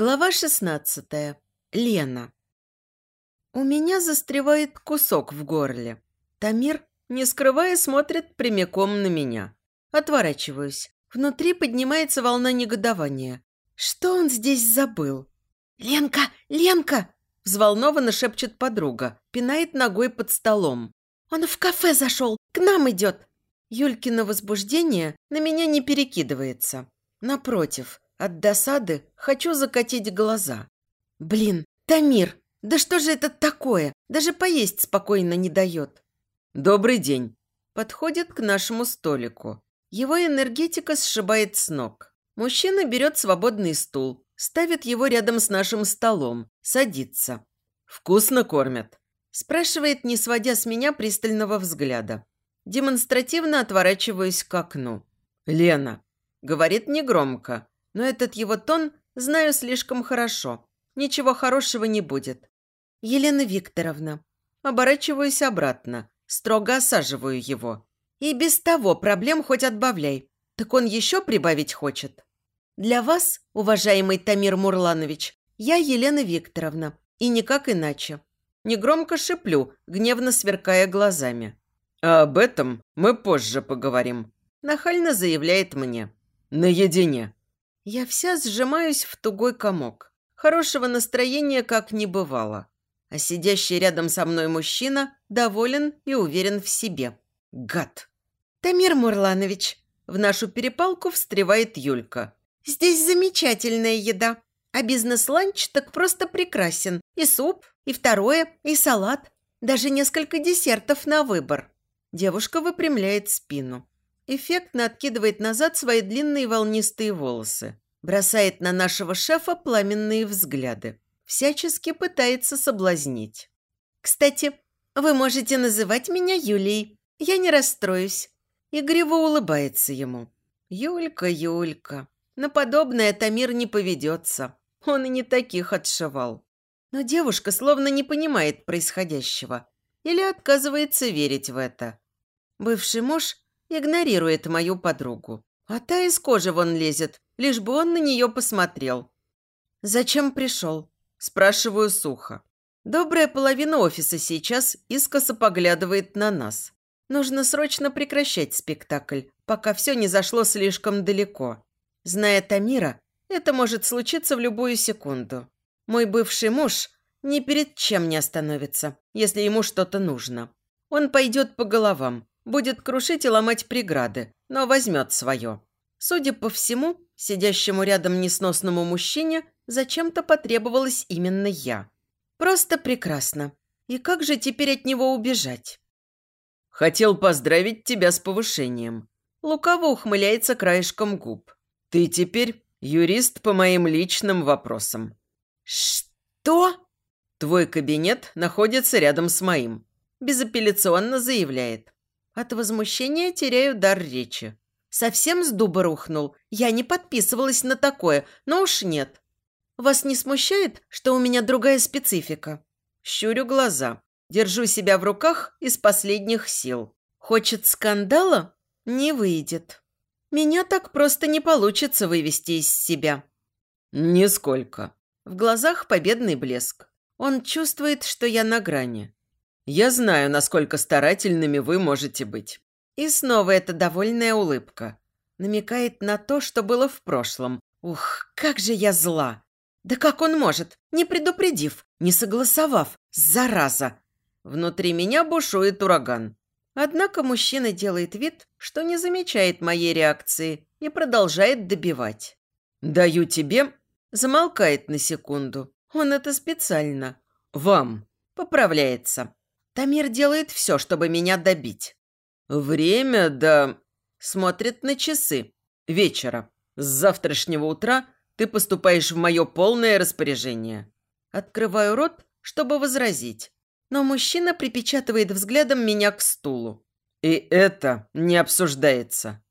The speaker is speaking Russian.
Глава 16. Лена. У меня застревает кусок в горле. Тамир, не скрывая, смотрит прямиком на меня. Отворачиваюсь. Внутри поднимается волна негодования. Что он здесь забыл? «Ленка! Ленка!» Взволнованно шепчет подруга, пинает ногой под столом. «Он в кафе зашел! К нам идет!» Юлькино возбуждение на меня не перекидывается. Напротив, от досады хочу закатить глаза. Блин, Тамир, да что же это такое? Даже поесть спокойно не дает. Добрый день. Подходит к нашему столику. Его энергетика сшибает с ног. Мужчина берет свободный стул, ставит его рядом с нашим столом, садится. «Вкусно кормят?» Спрашивает, не сводя с меня пристального взгляда. Демонстративно отворачиваюсь к окну. «Лена!» Говорит негромко, но этот его тон знаю слишком хорошо. Ничего хорошего не будет. Елена Викторовна. Оборачиваюсь обратно. Строго осаживаю его. И без того проблем хоть отбавляй. Так он еще прибавить хочет. Для вас, уважаемый Тамир Мурланович, я Елена Викторовна. И никак иначе. Негромко шиплю, гневно сверкая глазами. А об этом мы позже поговорим. Нахально заявляет мне. Наедине. Я вся сжимаюсь в тугой комок. Хорошего настроения как не бывало. А сидящий рядом со мной мужчина доволен и уверен в себе. Гад. «Тамир Мурланович», в нашу перепалку встревает Юлька. «Здесь замечательная еда. А бизнес-ланч так просто прекрасен. И суп, и второе, и салат. Даже несколько десертов на выбор». Девушка выпрямляет спину эффектно откидывает назад свои длинные волнистые волосы, бросает на нашего шефа пламенные взгляды, всячески пытается соблазнить. «Кстати, вы можете называть меня Юлией, я не расстроюсь». Игриво улыбается ему. «Юлька, Юлька, на подобное Тамир не поведется. Он и не таких отшивал». Но девушка словно не понимает происходящего или отказывается верить в это. Бывший муж игнорирует мою подругу. А та из кожи вон лезет, лишь бы он на нее посмотрел. «Зачем пришел?» – спрашиваю сухо. Добрая половина офиса сейчас искоса поглядывает на нас. Нужно срочно прекращать спектакль, пока все не зашло слишком далеко. Зная Тамира, это может случиться в любую секунду. Мой бывший муж ни перед чем не остановится, если ему что-то нужно. Он пойдет по головам, Будет крушить и ломать преграды, но возьмет свое. Судя по всему, сидящему рядом несносному мужчине зачем-то потребовалась именно я. Просто прекрасно. И как же теперь от него убежать? Хотел поздравить тебя с повышением. Лукаво ухмыляется краешком губ. Ты теперь юрист по моим личным вопросам. Что? Твой кабинет находится рядом с моим. Безапелляционно заявляет. От возмущения теряю дар речи. Совсем с дуба рухнул. Я не подписывалась на такое, но уж нет. Вас не смущает, что у меня другая специфика? Щурю глаза. Держу себя в руках из последних сил. Хочет скандала? Не выйдет. Меня так просто не получится вывести из себя. Нисколько. В глазах победный блеск. Он чувствует, что я на грани. Я знаю, насколько старательными вы можете быть». И снова эта довольная улыбка. Намекает на то, что было в прошлом. Ух, как же я зла! Да как он может, не предупредив, не согласовав, зараза! Внутри меня бушует ураган. Однако мужчина делает вид, что не замечает моей реакции и продолжает добивать. «Даю тебе...» Замолкает на секунду. Он это специально. «Вам...» Поправляется. Тамир делает все, чтобы меня добить. Время, да... Смотрит на часы. Вечера. С завтрашнего утра ты поступаешь в мое полное распоряжение. Открываю рот, чтобы возразить. Но мужчина припечатывает взглядом меня к стулу. И это не обсуждается.